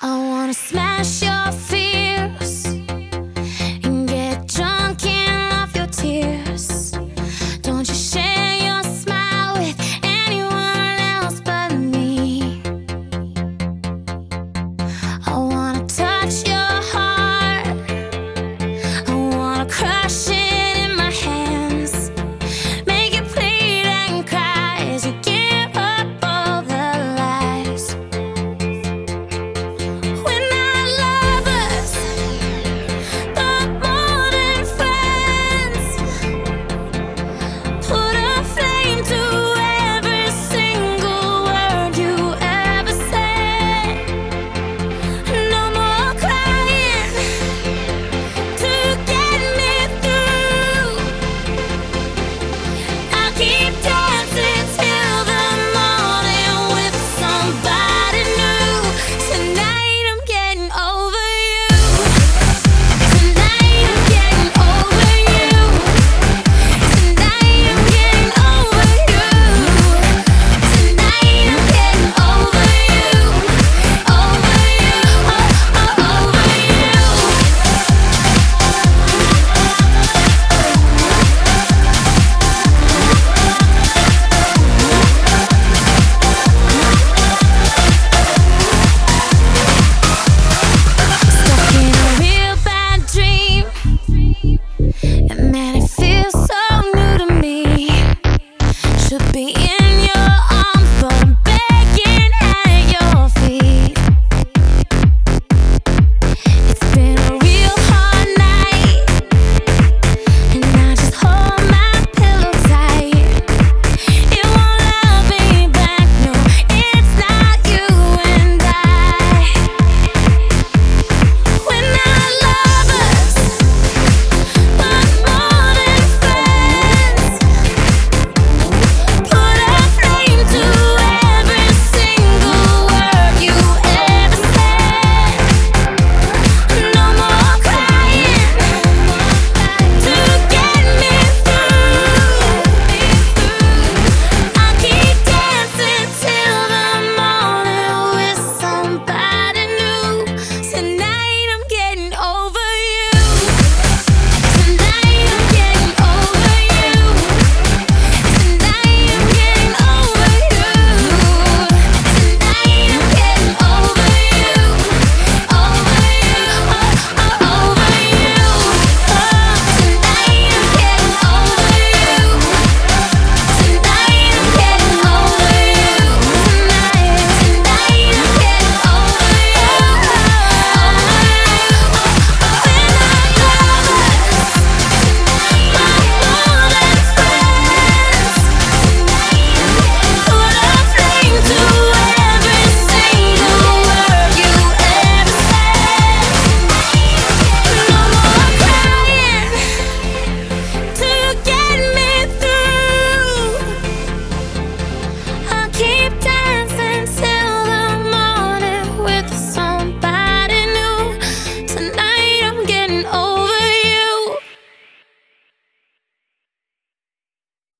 I wanna smash your fears and get drunk and your tears. Don't you share your smile with anyone else but me. I wanna touch your heart, I wanna crush it.